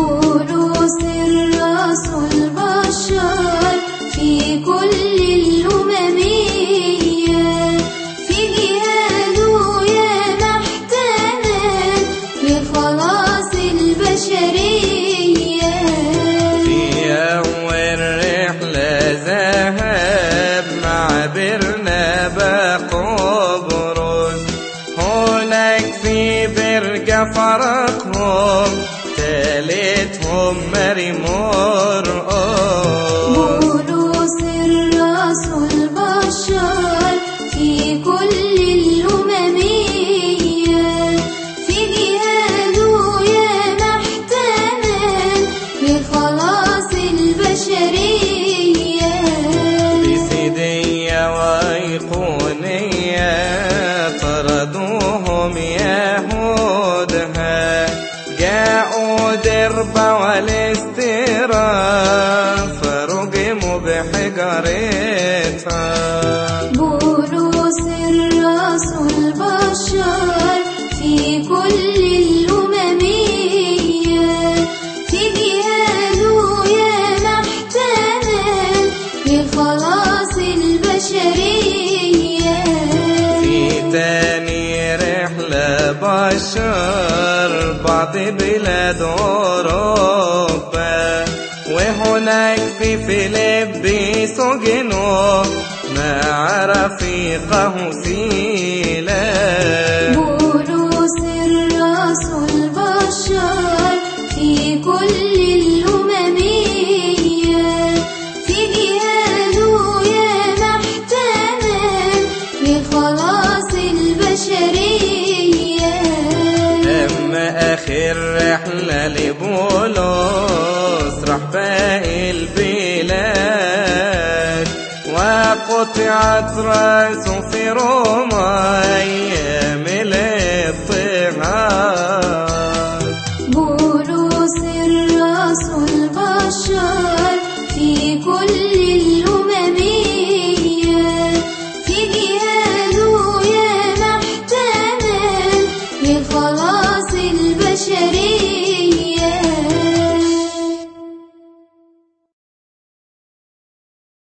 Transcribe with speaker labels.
Speaker 1: يقول سر في كل الأممية في جهاده يا
Speaker 2: محتمل لخلاص البشرية. في أول رحلة ذهب مع برنابا قبرص هناك في
Speaker 1: برجة فرقهم تالتهم ماري مرقص جاءوا درب والاستيران فرجموا بحجارتها
Speaker 2: بولس الرسول بشر في كل الأممية. في جهاده يا محتمل لخلاص البشرية.
Speaker 1: في تاني رحلة بشر بعض بلاد أوروبا وهناك في فيليبي سجنوا مع رفيقه سيلا آخر رحلة لبولس راح باقي البلاد. وقطعت رأسه في روما أيام الاضطهاد. بولس الرأس البشر في كل